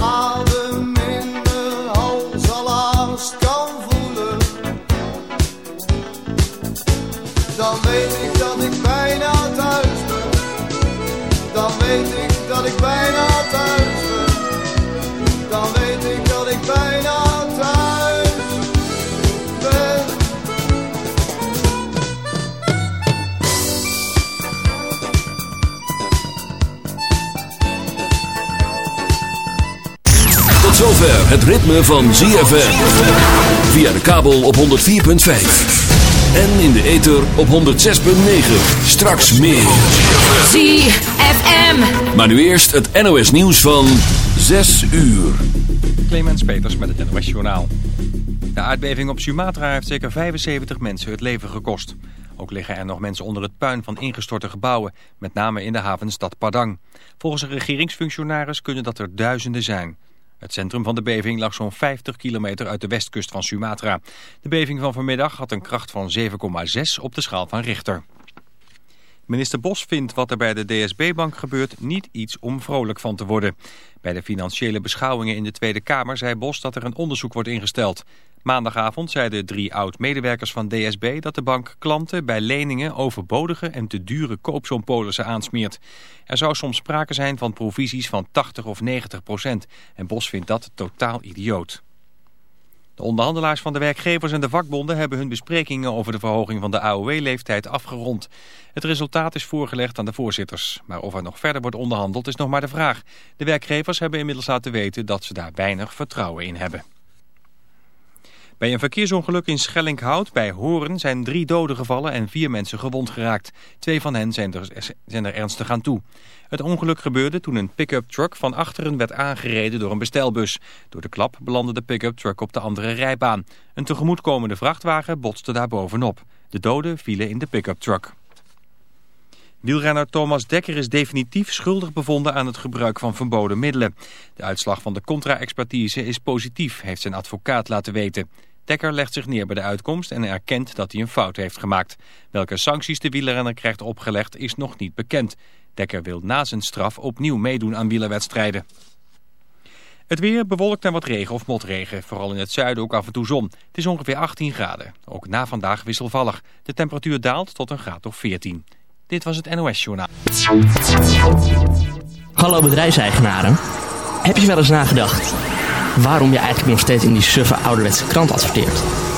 all het ritme van ZFM. Via de kabel op 104.5. En in de ether op 106.9. Straks meer. ZFM. Maar nu eerst het NOS nieuws van 6 uur. Clemens Peters met het NOS Journaal. De aardbeving op Sumatra heeft zeker 75 mensen het leven gekost. Ook liggen er nog mensen onder het puin van ingestorte gebouwen, met name in de havenstad Padang. Volgens een regeringsfunctionaris kunnen dat er duizenden zijn. Het centrum van de beving lag zo'n 50 kilometer uit de westkust van Sumatra. De beving van vanmiddag had een kracht van 7,6 op de schaal van Richter. Minister Bos vindt wat er bij de DSB-bank gebeurt niet iets om vrolijk van te worden. Bij de financiële beschouwingen in de Tweede Kamer zei Bos dat er een onderzoek wordt ingesteld. Maandagavond zeiden drie oud-medewerkers van DSB dat de bank klanten bij leningen overbodige en te dure koopsompolissen aansmeert. Er zou soms sprake zijn van provisies van 80 of 90 procent en Bos vindt dat totaal idioot. De onderhandelaars van de werkgevers en de vakbonden hebben hun besprekingen over de verhoging van de AOW-leeftijd afgerond. Het resultaat is voorgelegd aan de voorzitters. Maar of er nog verder wordt onderhandeld is nog maar de vraag. De werkgevers hebben inmiddels laten weten dat ze daar weinig vertrouwen in hebben. Bij een verkeersongeluk in Schellinghout bij Horen zijn drie doden gevallen en vier mensen gewond geraakt. Twee van hen zijn er, zijn er ernstig aan toe. Het ongeluk gebeurde toen een pick-up truck van achteren werd aangereden door een bestelbus. Door de klap belandde de pick-up truck op de andere rijbaan. Een tegemoetkomende vrachtwagen botste daar bovenop. De doden vielen in de pick-up truck. Wielrenner Thomas Dekker is definitief schuldig bevonden aan het gebruik van verboden middelen. De uitslag van de contra-expertise is positief, heeft zijn advocaat laten weten. Dekker legt zich neer bij de uitkomst en erkent dat hij een fout heeft gemaakt. Welke sancties de wielrenner krijgt opgelegd is nog niet bekend. Dekker wil na zijn straf opnieuw meedoen aan wielerwedstrijden. Het weer bewolkt en wat regen of motregen. Vooral in het zuiden ook af en toe zon. Het is ongeveer 18 graden. Ook na vandaag wisselvallig. De temperatuur daalt tot een graad of 14. Dit was het NOS Journaal. Hallo bedrijfseigenaren. Heb je wel eens nagedacht waarom je eigenlijk nog steeds in die suffe ouderwetse krant adverteert?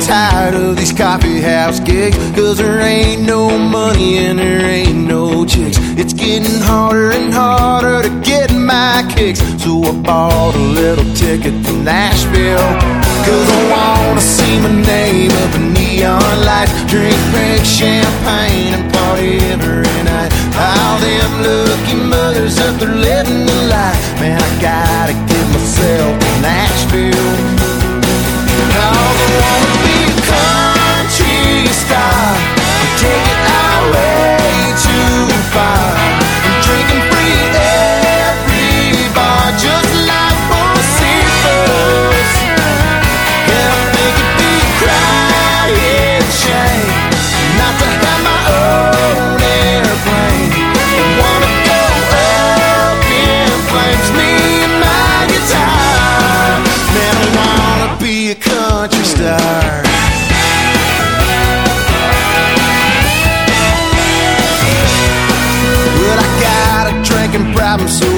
tired of these coffee house gigs. Cause there ain't no money and there ain't no chicks. It's getting harder and harder to get my kicks. So I bought a little ticket to Nashville. Cause I wanna see my name up in neon lights. Drink pink champagne and party every night. All them lucky mothers up there living the life. Man, I gotta get myself to Nashville. Cause I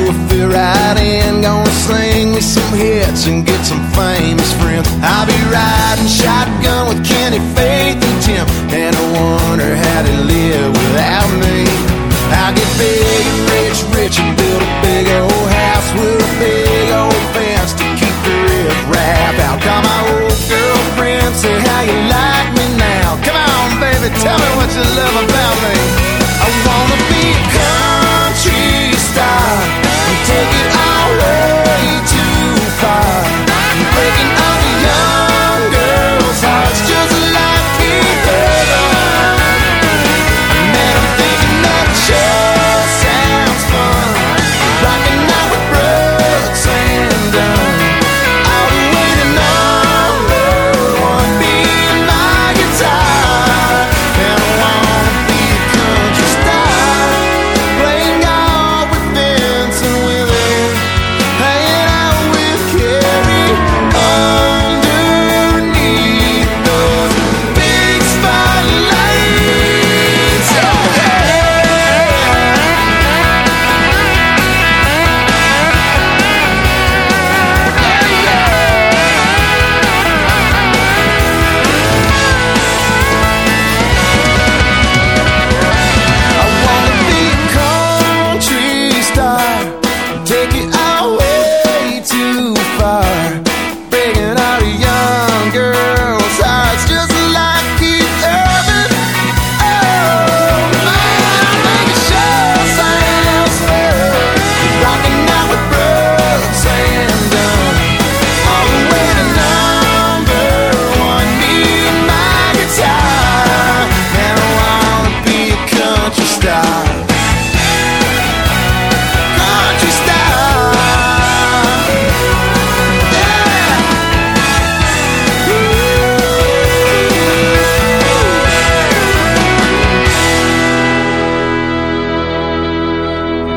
I feel right in. Gonna sling me some hits and get some famous friends. I'll be riding shotgun with Kenny, Faith, and Tim. And I wonder how they live without me. I'll get big and rich, rich, and build a big old house with a big old fence to keep the rip rap out. Call my old girlfriend, say how you like me now. Come on, baby, tell me what you love about me.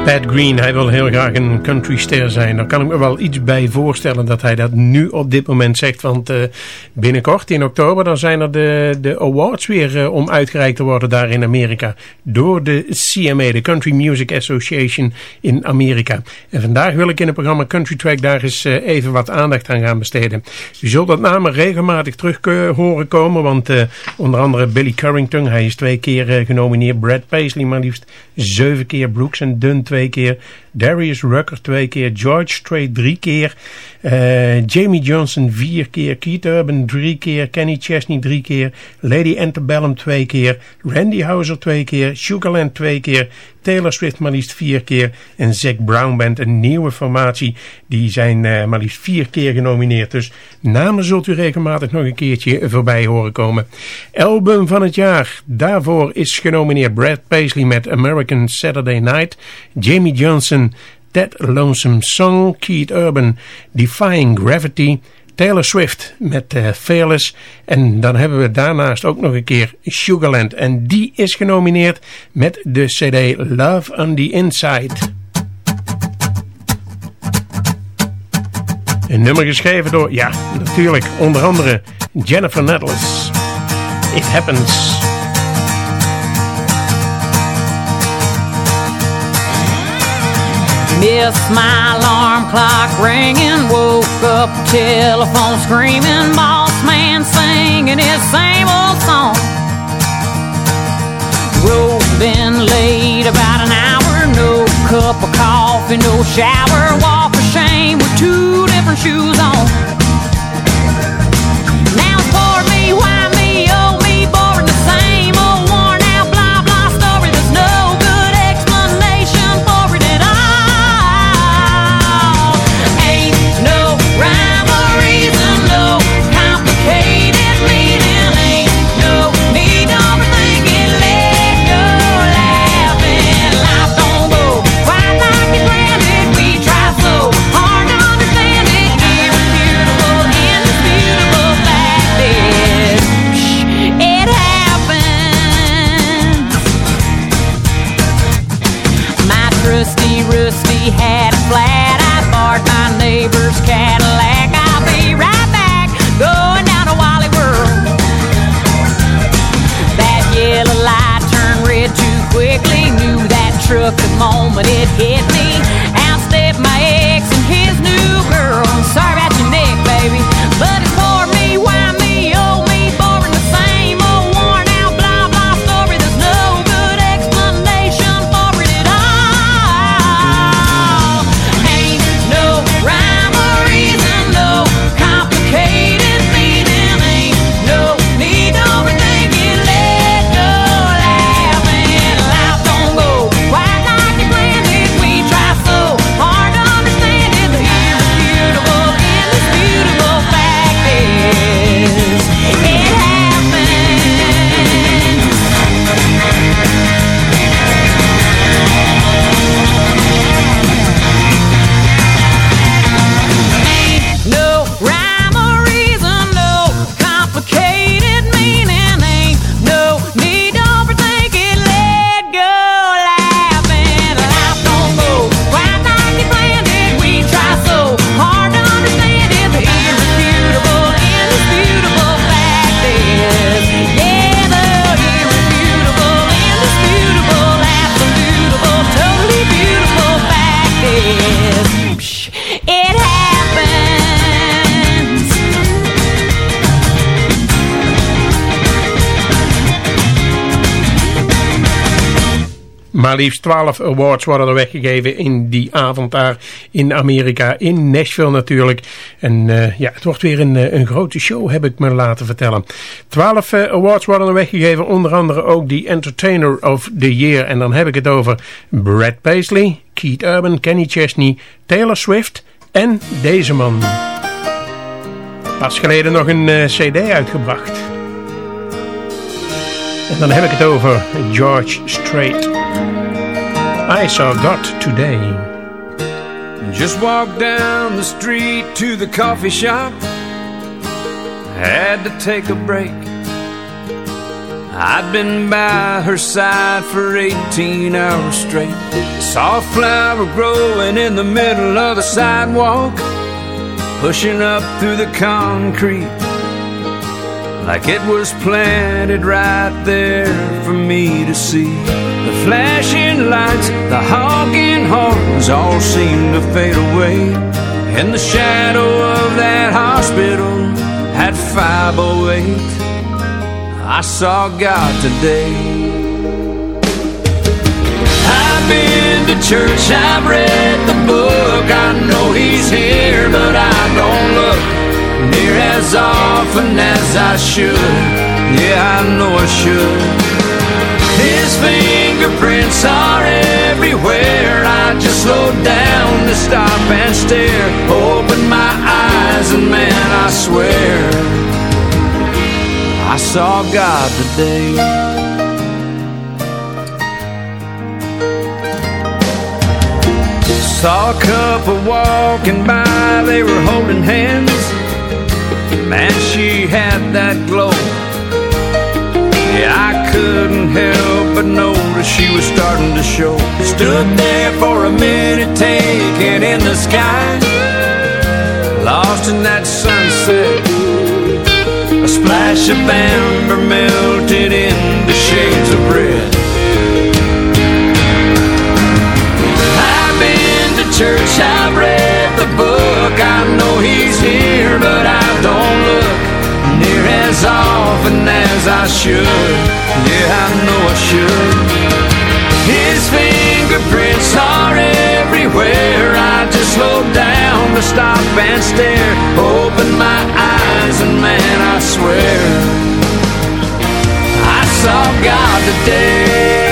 Pat Green, hij wil heel graag een countryster zijn. Daar kan ik me wel iets bij voorstellen dat hij dat nu op dit moment zegt. Want uh, binnenkort in oktober dan zijn er de, de awards weer uh, om uitgereikt te worden daar in Amerika. Door de CMA, de Country Music Association in Amerika. En vandaag wil ik in het programma Country Track daar eens uh, even wat aandacht aan gaan besteden. U zult dat namen regelmatig terug horen komen. Want onder andere Billy Currington, hij is twee keer genomineerd. Brad Paisley maar liefst zeven keer. Brooks en Dunn twee keer. Darius Rucker twee keer. George Strait drie keer. Uh, Jamie Johnson vier keer. Keith Urban drie keer. Kenny Chesney drie keer. Lady Antebellum twee keer. Randy Houser twee keer. Sugarland twee keer. Taylor Swift maar liefst vier keer. En Zac Brown Band, een nieuwe formatie. Die zijn uh, maar liefst vier keer genomineerd. Dus namen zult u regelmatig nog een keertje voorbij horen komen. Album van het jaar. Daarvoor is genomineerd Brad Paisley met American Saturday Night. Jamie Johnson, That Lonesome Song. Keith Urban, Defying Gravity. Taylor Swift met uh, Fearless. En dan hebben we daarnaast ook nog een keer Sugarland. En die is genomineerd met de cd Love on the Inside. Een nummer geschreven door, ja, natuurlijk, onder andere Jennifer Nettles. It Happens. Missed my alarm clock ringing, woke up telephone screaming, boss man singing his same old song. Been late about an hour, no cup of coffee, no shower, walk of shame with two different shoes on. Maar liefst 12 awards worden er weggegeven in die avond daar in Amerika, in Nashville natuurlijk. En uh, ja, het wordt weer een, eh, een grote show, heb ik me laten vertellen. 12 uh, eh, awards worden er weggegeven, onder andere ook die Entertainer of the Year. En dan heb ik het over Brad Paisley, Keith Urban, Kenny Chesney, Taylor Swift en deze man. Pas geleden nog een cd uitgebracht. En dan heb ik het over George Strait. I saw God today. Just walked down the street to the coffee shop. Had to take a break. I'd been by her side for 18 hours straight. Saw a flower growing in the middle of the sidewalk, pushing up through the concrete like it was planted right there for me to see. Flashing lights, the honking horns all seemed to fade away. In the shadow of that hospital at 508, I saw God today. I've been to church, I've read the book, I know He's here, but I don't look near as often as I should. Yeah, I know I should. His fingerprints are everywhere. I just slow down to stop and stare. Open my eyes, and man, I swear I saw God today. Saw a couple walking by, they were holding hands. Man, she had that glow. Yeah, I couldn't help but notice she was starting to show. Stood there for a minute, taking in the sky. Lost in that sunset. A splash of amber melted into shades of red. I've been to church, I've read the book. I know he's here, but I don't look as often as I should. Yeah, I know I should. His fingerprints are everywhere. I just slow down to stop and stare. Open my eyes, and man, I swear I saw God today.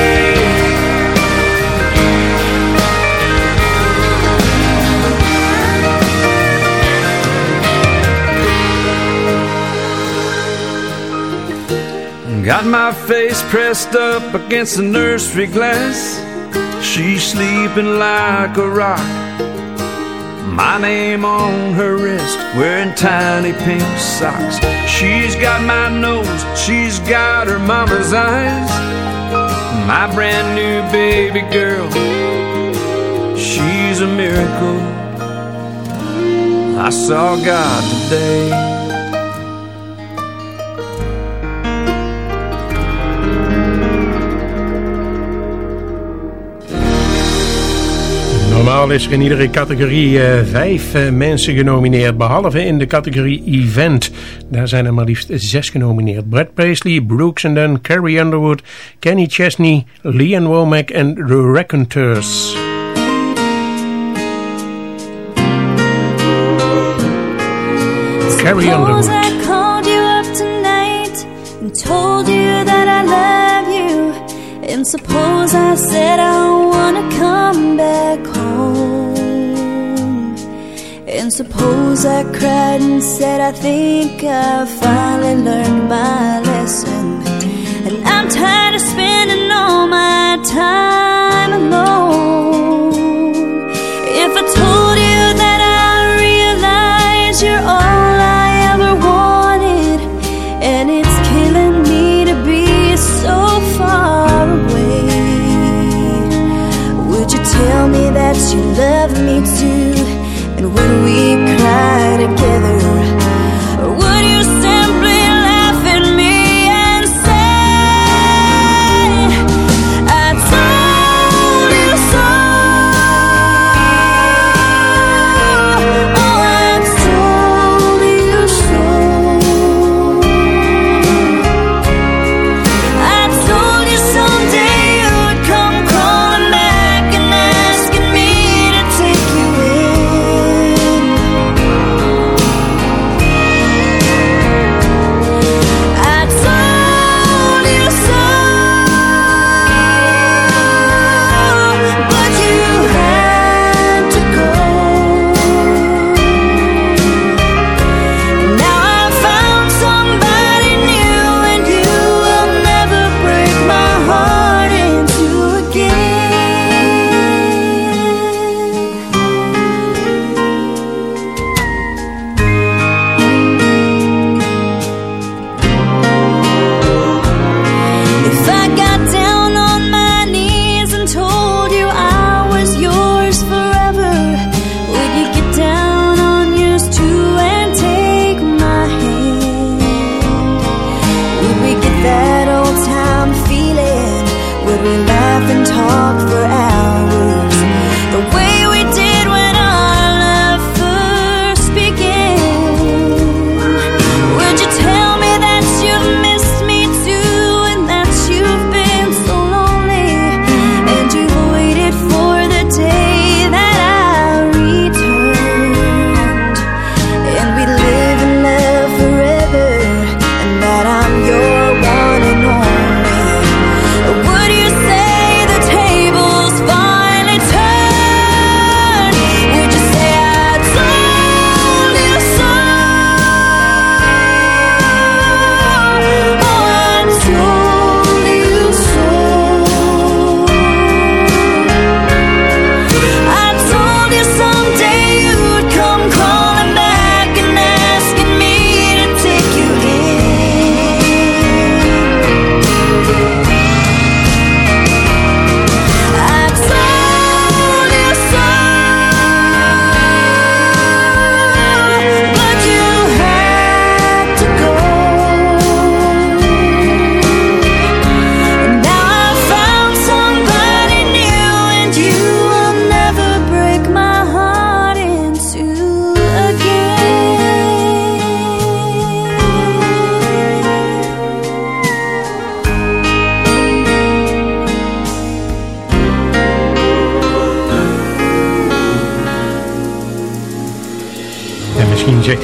Got my face pressed up against the nursery glass. She's sleeping like a rock. My name on her wrist, wearing tiny pink socks. She's got my nose, she's got her mama's eyes. My brand new baby girl, she's a miracle. I saw God today. Normaal is er in iedere categorie uh, vijf uh, mensen genomineerd, behalve in de categorie event. Daar zijn er maar liefst zes genomineerd. Brad Paisley, Brooks and Dunn, Carrie Underwood, Kenny Chesney, Leanne Womack en The Raconteurs. Carrie Underwood. Suppose I called you up tonight and told you And suppose I said I wanna come back home. And suppose I cried and said I think I finally learned my lesson. And I'm tired of spending all my time alone. Love me too? And when we cry together?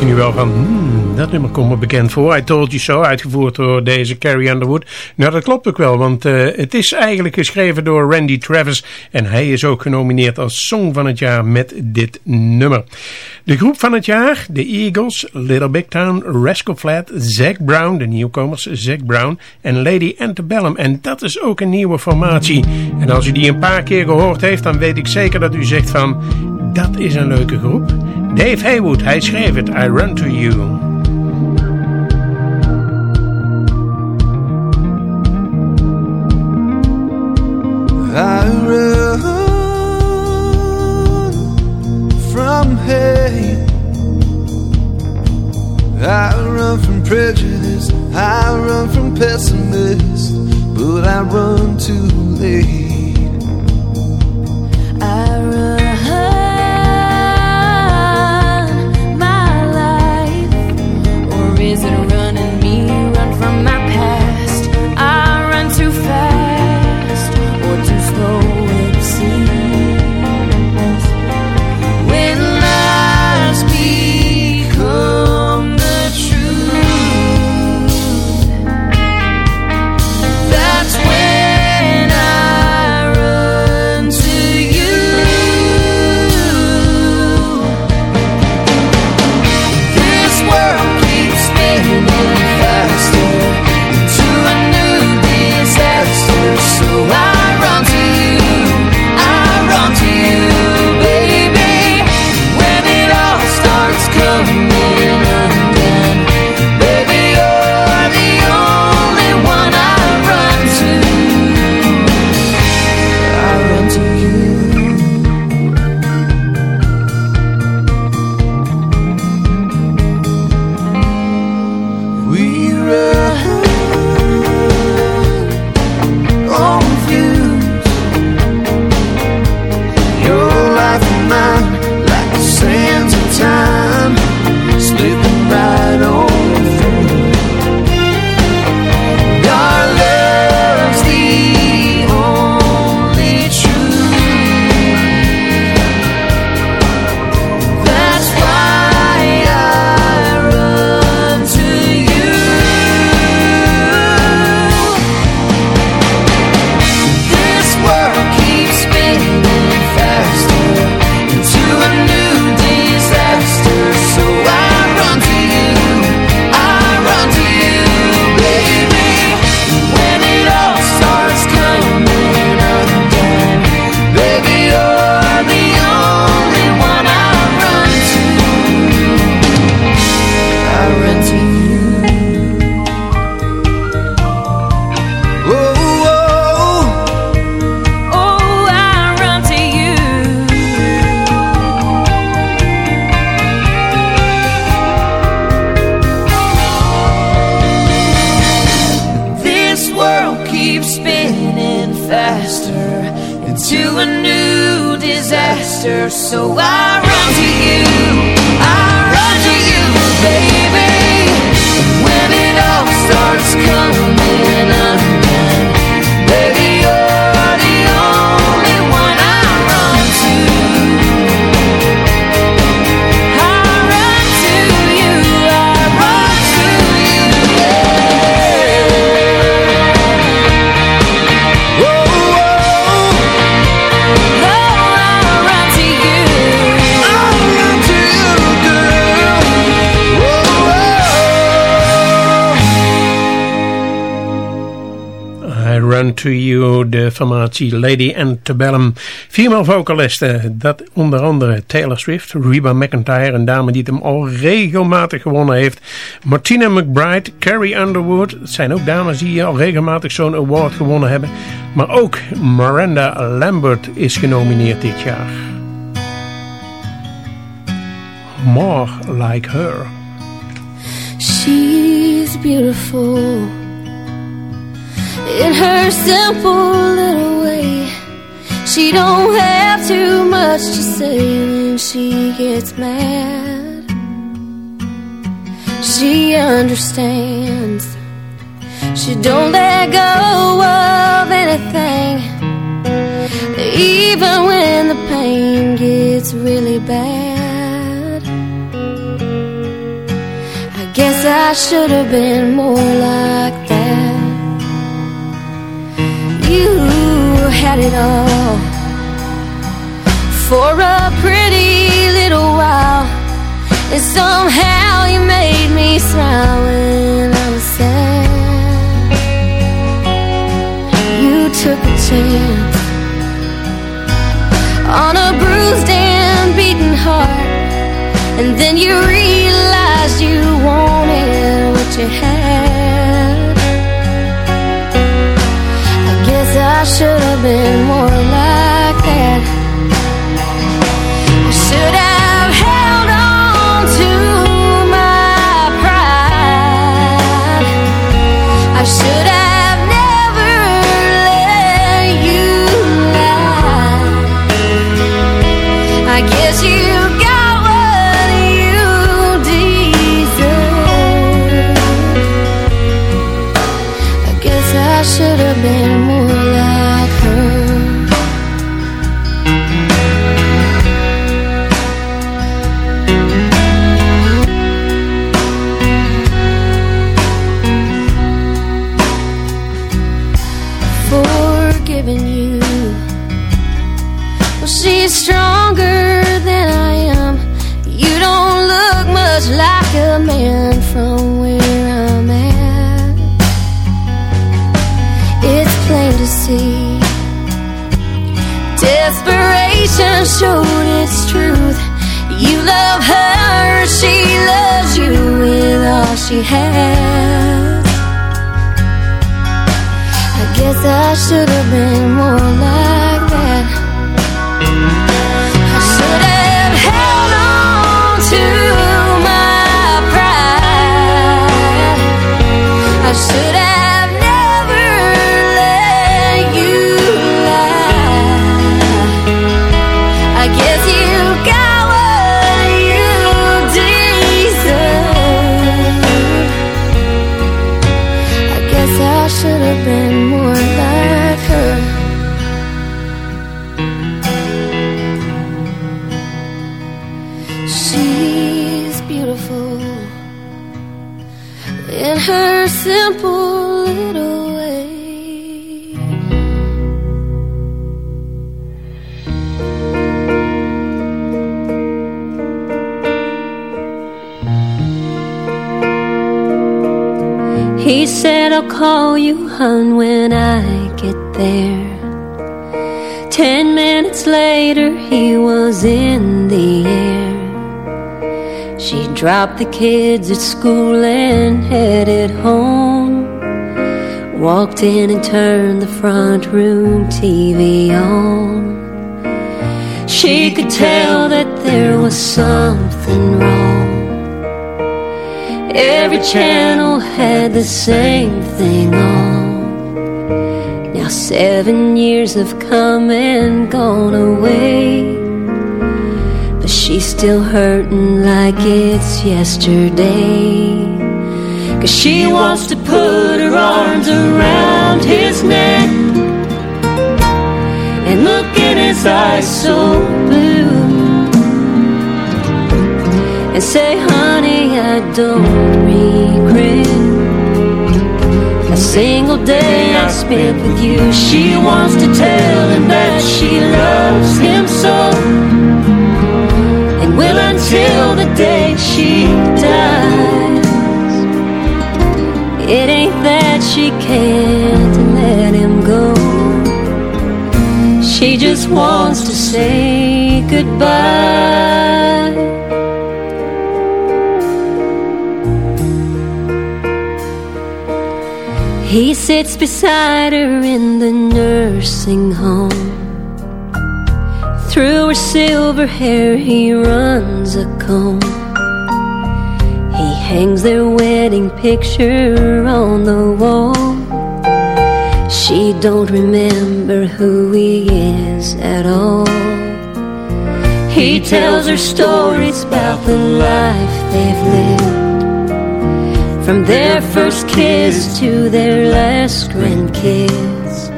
Nu wel van, hmm, dat nummer komt me bekend voor. I Told You So, uitgevoerd door deze Carrie Underwood. Nou, dat klopt ook wel, want uh, het is eigenlijk geschreven door Randy Travis. En hij is ook genomineerd als Song van het jaar met dit nummer. De groep van het jaar, de Eagles, Little Big Town, Rascal Flat, Zac Brown, de nieuwkomers, Zac Brown en Lady Antebellum. En dat is ook een nieuwe formatie. En als u die een paar keer gehoord heeft, dan weet ik zeker dat u zegt van, dat is een leuke groep. Dave Haywood, hij schreef het, I Run To You. I run from hate. I run from prejudice. I run from pessimists. But I run too late. You, de formatie Lady Antebellum. Female vocalisten, dat onder andere Taylor Swift, Reba McIntyre, een dame die hem al regelmatig gewonnen heeft. Martina McBride, Carrie Underwood, zijn ook dames die al regelmatig zo'n award gewonnen hebben. Maar ook Miranda Lambert is genomineerd dit jaar. More Like Her. She's beautiful in her simple little way. She don't have too much to say when she gets mad. She understands. She don't let go of anything, even when the pain gets really bad. I guess I should have been more like that. You had it all for a pretty little while, and somehow you made me smile when I was sad. You took a chance on a bruised and beaten heart, and then you realized you wanted what you had. Been more man from where I'm at. It's plain to see. Desperation showed its truth. You love her, she loves you with all she has. I guess I should have been more like should call you, hun, when I get there. Ten minutes later, he was in the air. She dropped the kids at school and headed home. Walked in and turned the front room TV on. She could tell that there was something wrong. Every channel had the same thing on. Now seven years have come and gone away. But she's still hurting like it's yesterday. Cause she wants to put her arms around his neck and look in his eyes so blue and say, don't regret a single day I spent with you. She wants to tell him that she loves him so, and will until the day she dies. It ain't that she can't let him go. She just wants to say goodbye. He sits beside her in the nursing home. Through her silver hair, he runs a comb. He hangs their wedding picture on the wall. She don't remember who he is at all. He tells her stories about the life they've lived. From their first kiss to their last grandkids.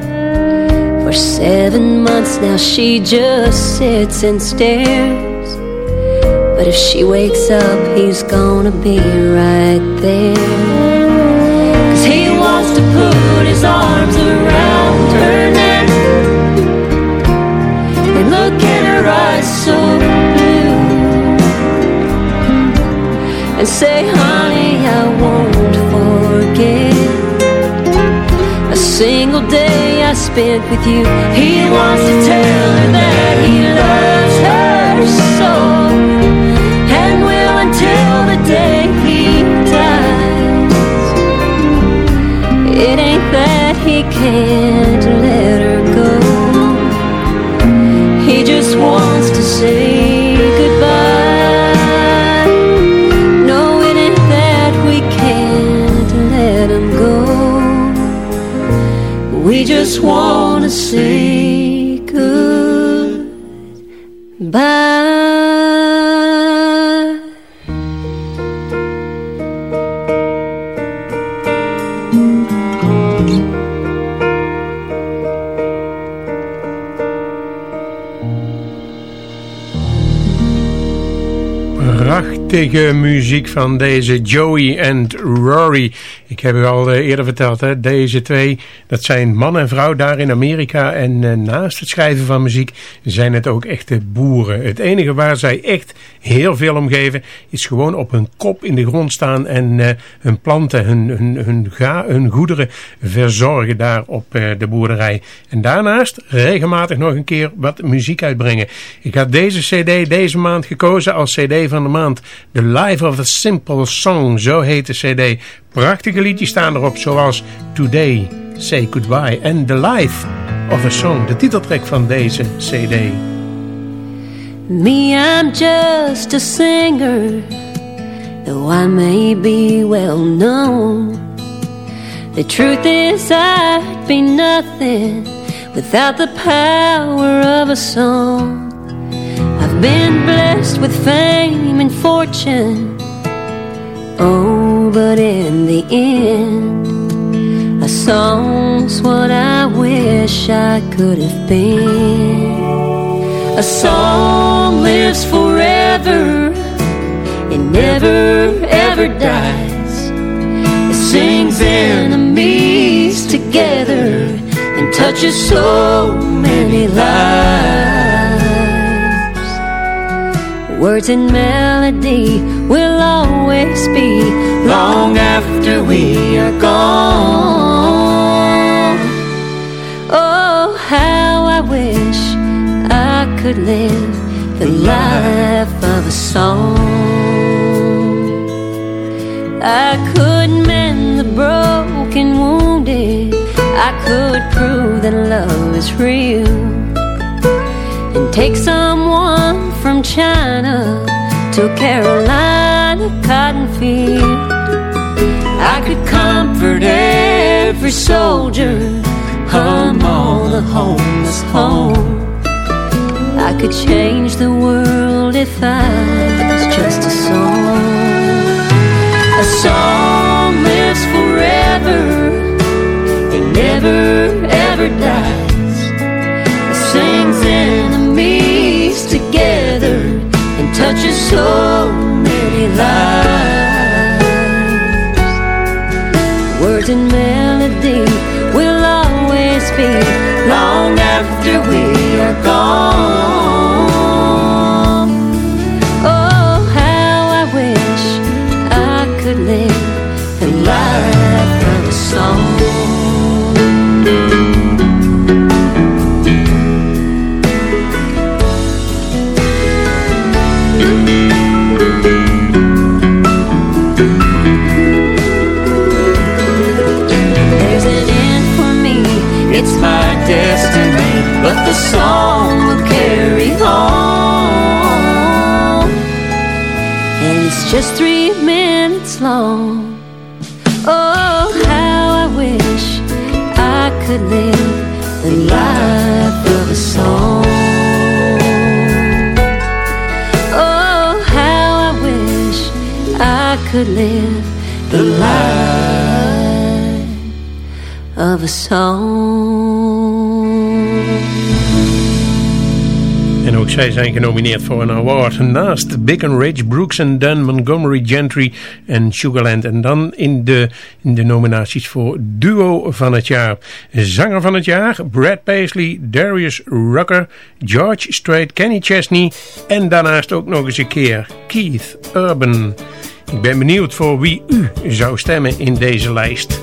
For seven months now she just sits and stares. But if she wakes up, he's gonna be right there. Cause he wants to put his arms around her neck and look in her eyes so blue and say, honey, I won't single day I spent with you. He wants to tell her that he loves her so and will until the day he dies. It ain't that he can't let her go. He just wants to say just want to Prachtige muziek van deze Joey en Rory. Ik heb u al eh, eerder verteld, hè? deze twee, dat zijn man en vrouw daar in Amerika. En eh, naast het schrijven van muziek zijn het ook echte boeren. Het enige waar zij echt heel veel om geven, is gewoon op hun kop in de grond staan en eh, hun planten, hun, hun, hun, ga, hun goederen verzorgen daar op eh, de boerderij. En daarnaast regelmatig nog een keer wat muziek uitbrengen. Ik had deze cd deze maand gekozen als cd van de maand. The Life of a Simple Song, zo heet de cd. Prachtige liedjes staan erop, zoals Today, Say Goodbye en The Life of a Song, de titeltrack van deze cd. Me, I'm just a singer, though I may be well known. The truth is, I'd be nothing without the power of a song. I've been blessed with fame and fortune. Oh, but in the end, a song's what I wish I could have been. A song lives forever, it never ever dies. It sings enemies together and touches so many lives. Words and melody will always be long after we are gone. Oh, how I wish could live the life of a song. I could mend the broken, wounded. I could prove that love is real. And take someone from China to Carolina cotton field. I could comfort every soldier, hum all the homeless home. Could change the world if I was just a song. A song lives forever, it never ever dies. It sings enemies together and touches so many lives. Words and melody be long after we are gone. Oh, how I wish I could live the life of a song. Just three minutes long. Oh, how I wish I could live the life of a song. Oh, how I wish I could live the life of a song. Zij zijn genomineerd voor een award. Naast Big and Rich, Brooks and Dunn, Montgomery Gentry en Sugarland. En dan in de, in de nominaties voor Duo van het jaar. Zanger van het jaar, Brad Paisley, Darius Rucker, George Strait, Kenny Chesney. En daarnaast ook nog eens een keer Keith Urban. Ik ben benieuwd voor wie u zou stemmen in deze lijst.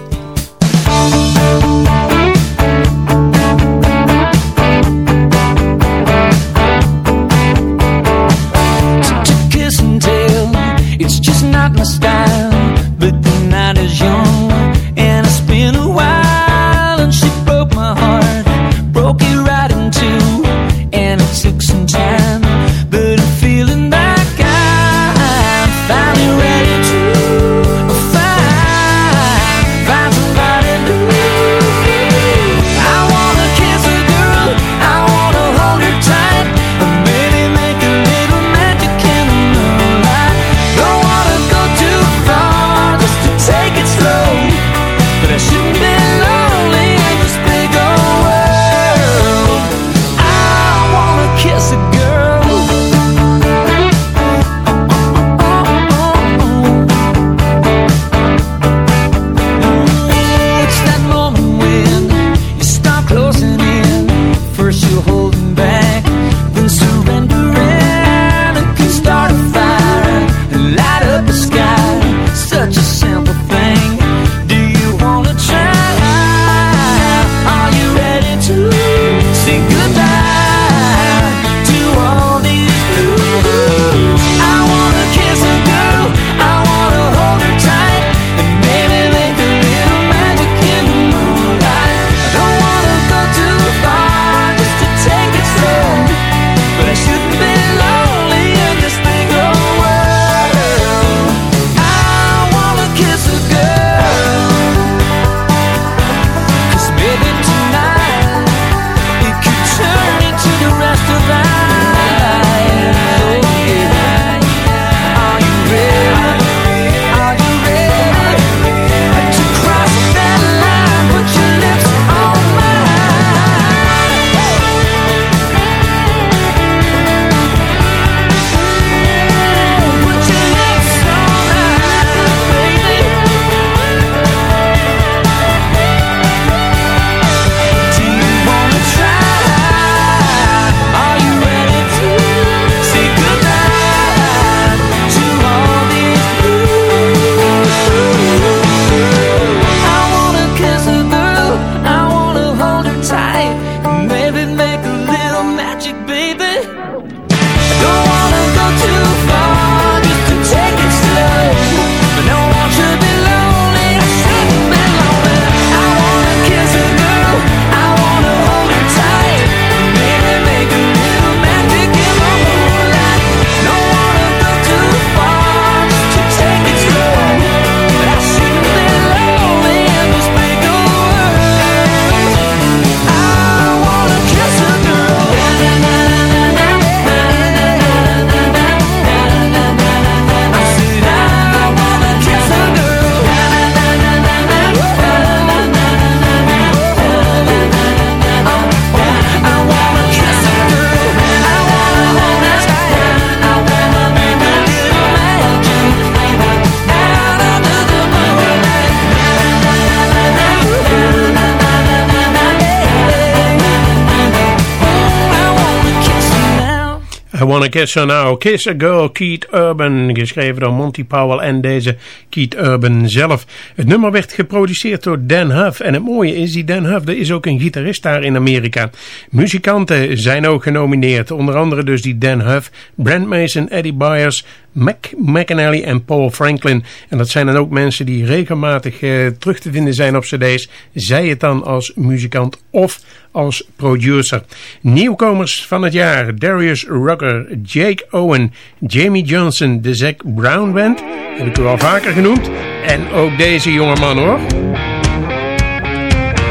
Kiss Her Now, Kiss a Girl, Keith Urban, geschreven door Monty Powell. En deze Keith Urban zelf. Het nummer werd geproduceerd door Dan Huff en het mooie is, die Dan Huff, er is ook een gitarist daar in Amerika. Muzikanten zijn ook genomineerd, onder andere dus die Dan Huff, Brent Mason, Eddie Byers, Mac McAnally en Paul Franklin. En dat zijn dan ook mensen die regelmatig eh, terug te vinden zijn op cd's, zij het dan als muzikant of als producer. Nieuwkomers van het jaar, Darius Rucker, Jake Owen, Jamie Johnson, de Zac Brown Band, heb ik u al vaker genoemd. En ook deze jonge man hoor.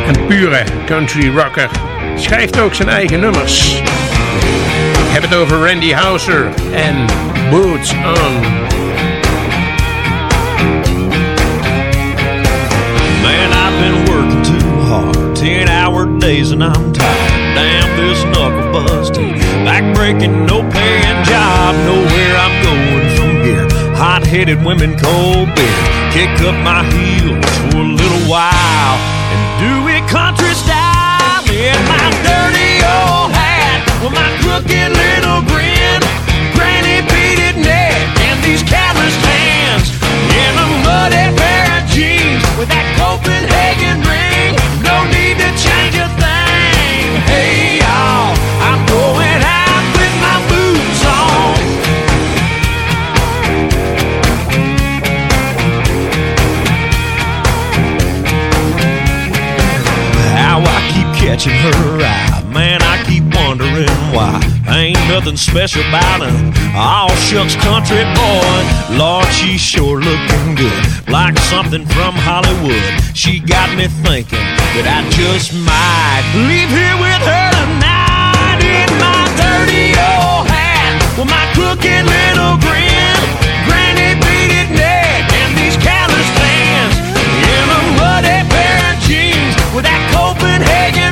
Een pure country rocker. Schrijft ook zijn eigen nummers. Ik heb het over Randy Houser en Boots On. Man, I've been working too hard. Ten hour days and I'm tired. Damn this knuckle busting. Back break drinking, no paying job, nowhere I'm here. Hot headed women, cold beer. Kick up my heels for a little while and do it country style in my dirty old hat with my crooked little grin, granny beaded neck, and these calloused hands in a muddy pair of jeans with that Copenhagen ring. No need to change a thing. Catching her eye, man, I keep wondering why. Ain't nothing special about her. All shucks country boy. Lord, she's sure looking good, like something from Hollywood. She got me thinking that I just might leave here with her tonight in my dirty old hat with my crooked little grin, granny beaded neck, and these calloused hands in a muddy pair of jeans with that Copenhagen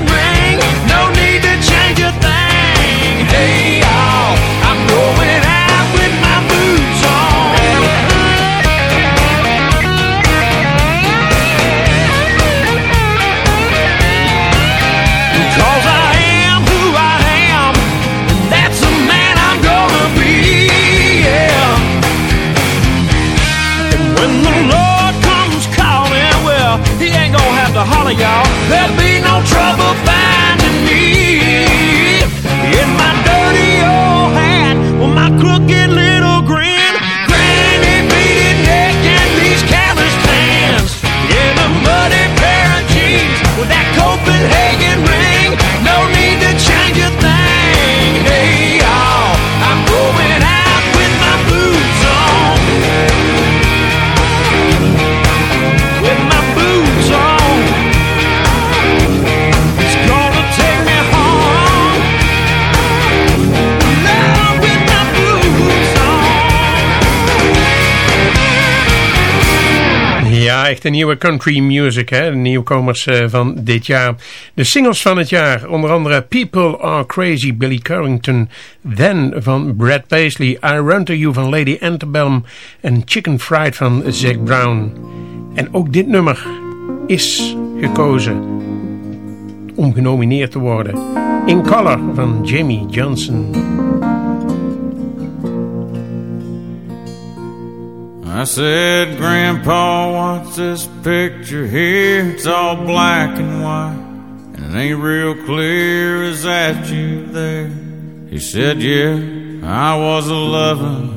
y'all. There'll be no trouble Een nieuwe country music, hè? de nieuwkomers eh, van dit jaar. De singles van het jaar, onder andere People Are Crazy, Billy Currington, Then van Brad Paisley, I Run To You van Lady Antebellum en Chicken Fried van Zac Brown. En ook dit nummer is gekozen om genomineerd te worden. In Color van Jamie Johnson. I said, Grandpa, what's this picture here? It's all black and white, and it ain't real clear. Is that you there? He said, Yeah, I was a lovin'.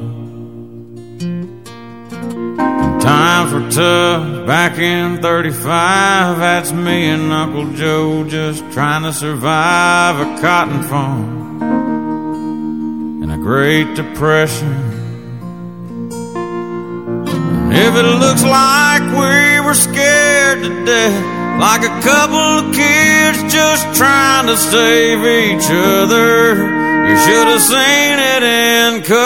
Times were tough back in 35. That's me and Uncle Joe just trying to survive a cotton farm and a Great Depression. If it looks like we were scared to death, like a couple of kids just trying to save each other, you should have seen it in color.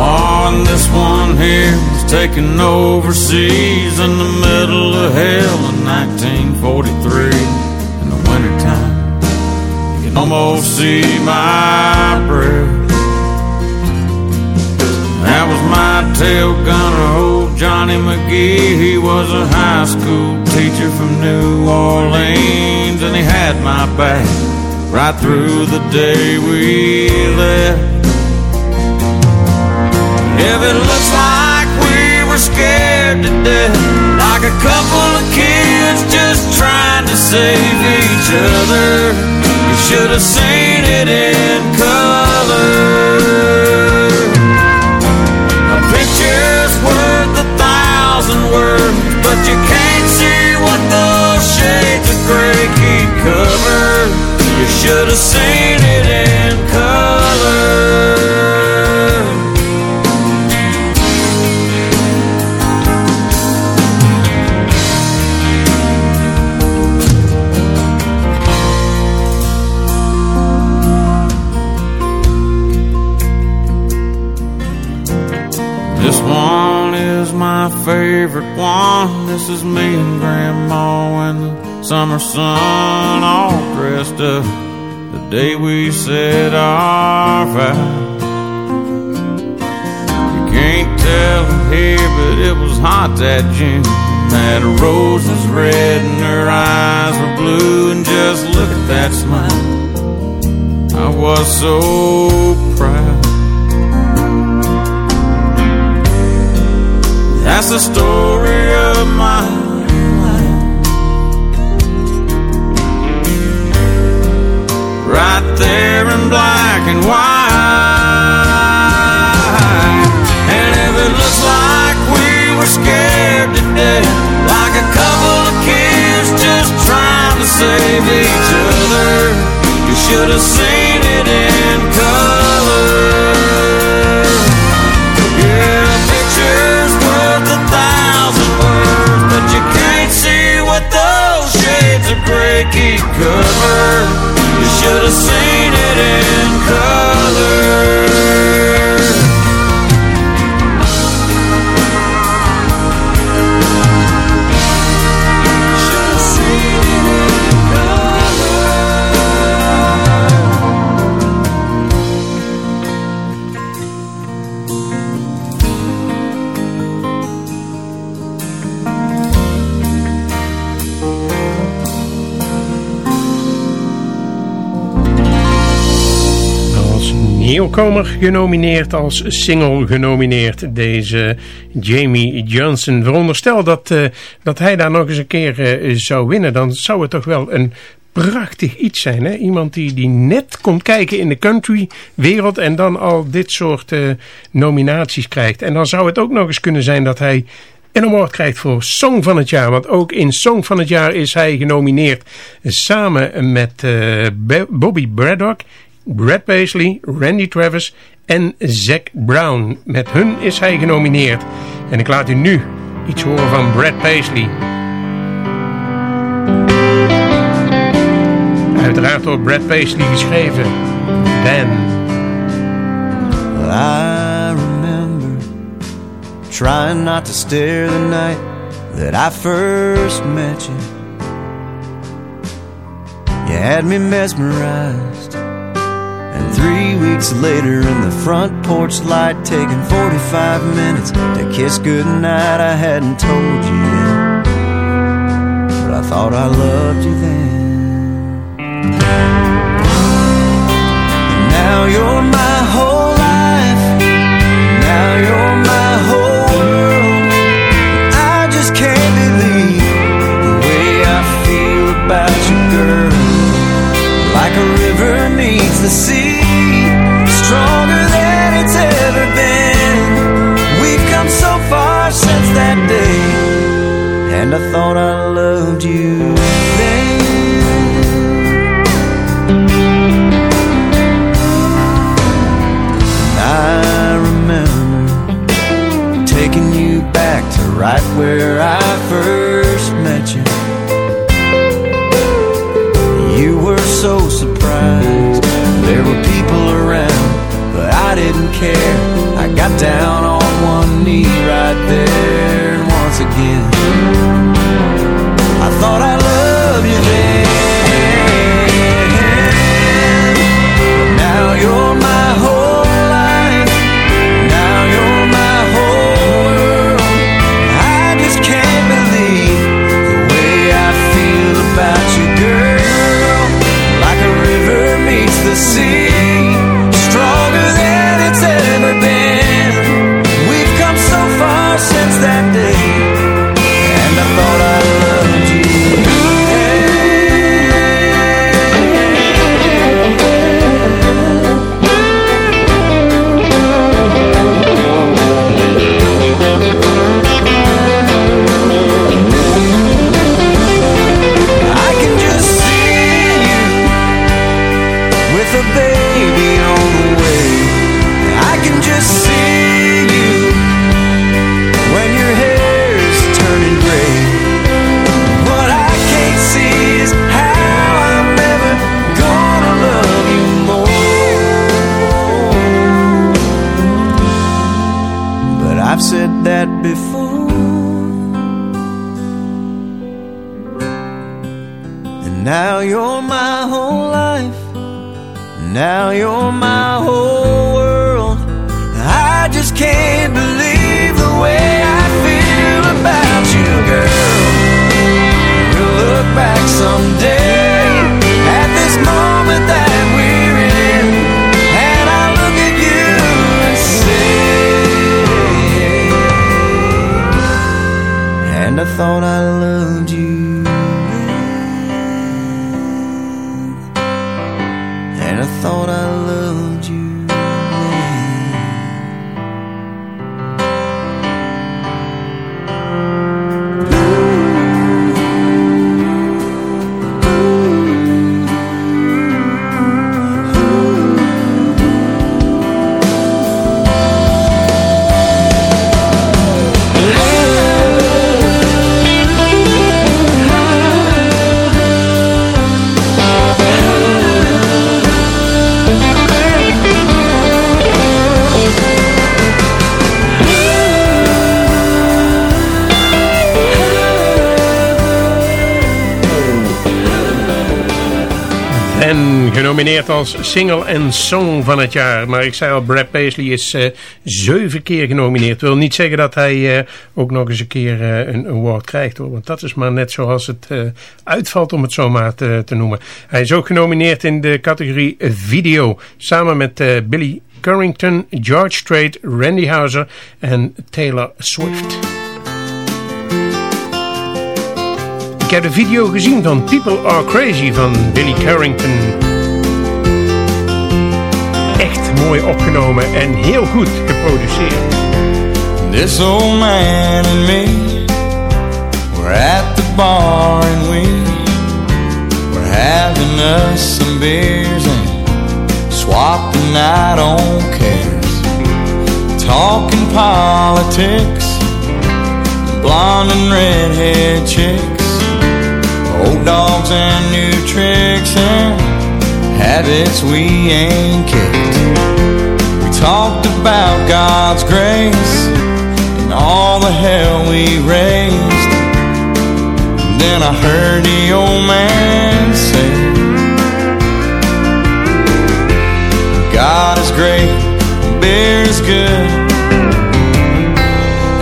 Oh, and this one here was taken overseas in the middle of hell in 1943 almost see my breath. That was my tail gunner, old Johnny McGee. He was a high school teacher from New Orleans, and he had my back right through the day we left. If it looks like we were scared to death, like a couple of kids just trying to save each other. Should have seen it in color. A picture's worth a thousand words, but you can't see what those shades of gray keep covered. You should have seen it favorite one. This is me and Grandma and the summer sun all dressed up the day we said our vows. You can't tell here, but it was hot that June. That rose was red and her eyes were blue, and just look at that smile. I was so proud. That's the story of my life. Right there in black and white. And if it looks like we were scared to death, like a couple of kids just trying to save each other, you should have seen it covered. You should have seen Als nieuwkomer genomineerd, als single genomineerd, deze Jamie Johnson. Veronderstel dat, eh, dat hij daar nog eens een keer eh, zou winnen, dan zou het toch wel een prachtig iets zijn. Hè? Iemand die, die net komt kijken in de country wereld en dan al dit soort eh, nominaties krijgt. En dan zou het ook nog eens kunnen zijn dat hij een award krijgt voor Song van het Jaar. Want ook in Song van het Jaar is hij genomineerd. Samen met Bobby Braddock, Brad Paisley, Randy Travis en Zac Brown. Met hun is hij genomineerd. En ik laat u nu iets horen van Brad Paisley. Uiteraard door Brad Paisley geschreven. Dan. I remember trying not to stare the night that I first met you. You had me mesmerized. And three weeks later, in the front porch light, taking 45 minutes to kiss goodnight, I hadn't told you yet. But I thought I loved you then. Now you're my whole life. Now you're the sea, stronger than it's ever been. We've come so far since that day, and I thought I loved you then. I remember taking you back to right where I first met you. You were so surprised. Care. I got down on one knee right there, and once again, I thought I loved you then. Genomineerd als single en song van het jaar. Maar ik zei al, Brad Paisley is eh, zeven keer genomineerd. wil niet zeggen dat hij eh, ook nog eens een keer eh, een award krijgt. hoor. Want dat is maar net zoals het uitvalt om het zomaar te, noemen. Hij is ook genomineerd in de categorie video. Samen met Billy Currington, George Strait, Randy Houser en Taylor Swift. Ik heb de video gezien van People Are Crazy van Billy Currington. Mooi opgenomen en heel goed geproduceerd. This old man and me We're at the bar and we We're having us some beers and Swapping out on cares Talking politics Blonde and redhead chicks Old dogs and new tricks And habits we ain't kicked We talked about God's grace and all the hell we raised. Then I heard the old man say, God is great, beer is good,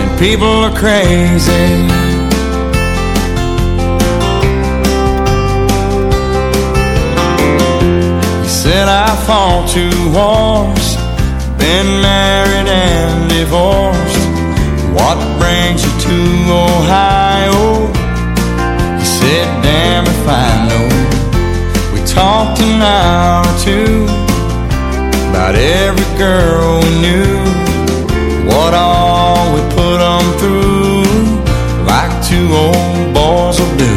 and people are crazy. He said I fought two wars, been married and divorced. What brings you to Ohio? He said, damn if I know. We talked an hour or two about every girl we knew. What all we put them through, like two old boys will do.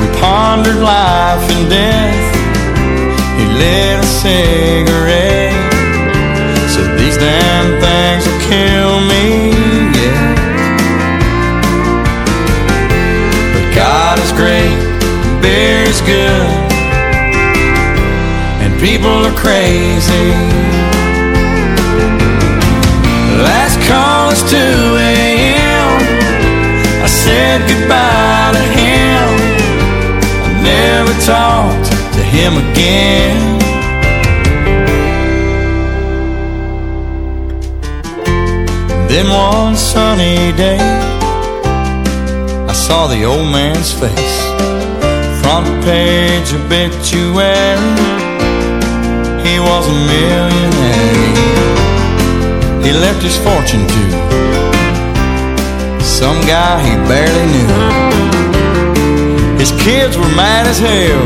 We pondered life and death. He lit a cigarette. Said these damn things will kill me, yeah. But God is great, beer is good, and people are crazy. Last call is 2 him again. Then one sunny day, I saw the old man's face. Front page obituary, he was a millionaire. He left his fortune to some guy he barely knew. His kids were mad as hell,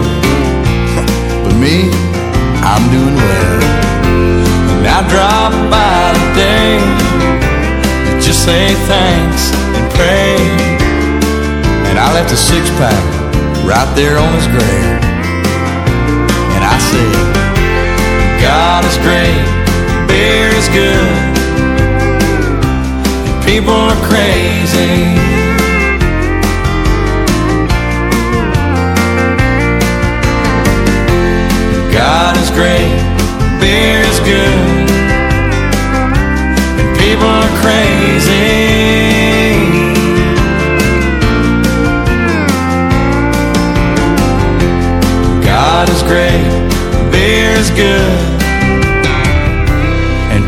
me, I'm doing well. And I drop by today just say thanks and pray. And I left a six pack right there on his grave. And I said, God is great, beer is good, people are crazy.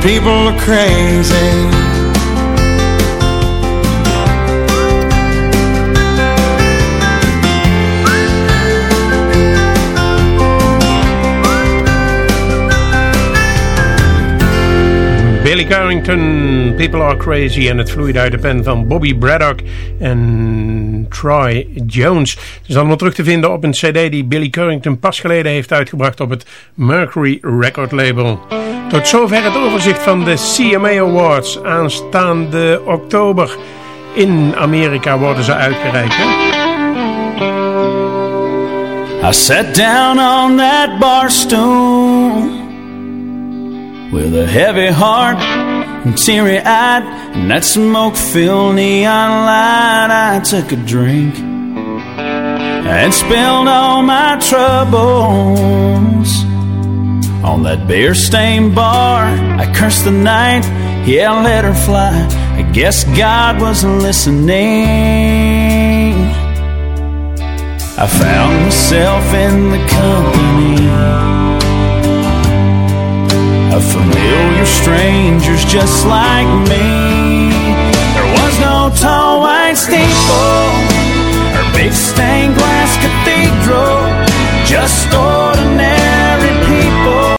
People are crazy. Billy Carrington, People Are Crazy. En het vloeide uit de pen van Bobby Braddock en Troy Jones. Het is allemaal terug te vinden op een cd die Billy Carrington pas geleden heeft uitgebracht op het Mercury Record label. Tot zover het overzicht van de CMA Awards. Aanstaande oktober in Amerika worden ze uitgereikt. I sat down on that bar stool with a heavy heart and teary eyed, and that smoke filled neon light. I took a drink and spilled all my troubles on that beer stained bar. I cursed the night, yeah, I let her fly. I guess God wasn't listening. I found myself in the company of familiar strangers just like me. There was no tall white steeple or big stained glass cathedral, just stories